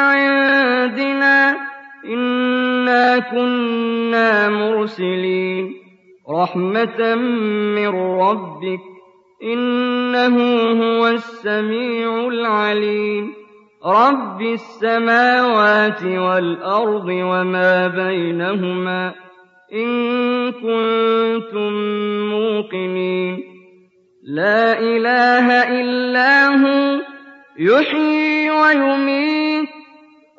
عندنا إنا كنا مرسلين رحمة من ربك إنه هو السميع العليم رب السماوات والأرض وما بينهما إن كنتم موقنين لا إله إلا هو يحيي ويميت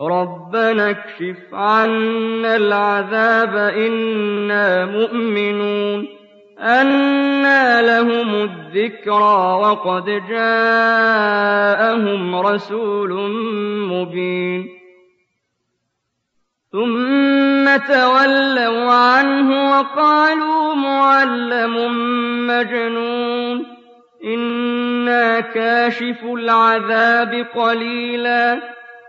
ربنا اكشف عنا العذاب إنا مؤمنون أنى لهم الذكرى وقد جاءهم رسول مبين ثم تولوا عنه وقالوا معلم مجنون إنا كاشف العذاب قليلا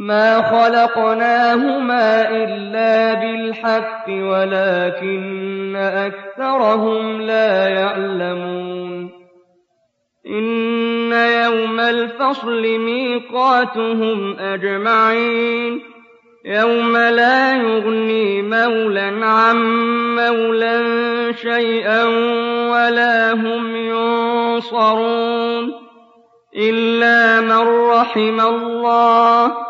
ما خلقناهما إلا بالحق ولكن أكثرهم لا يعلمون إن يوم الفصل ميقاتهم أجمعين يوم لا يغني مولى عن مولى شيئا ولا هم ينصرون إلا من رحم الله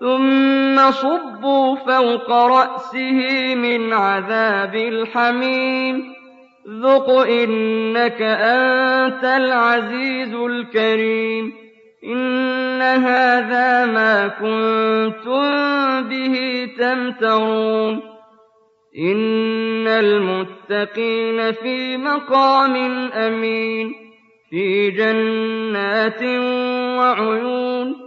ثم صبوا فوق رأسه من عذاب الحميم ذق إنك أنت العزيز الكريم إن هذا ما كنتم به تمترون إن المتقين في مقام أمين في جنات وعيون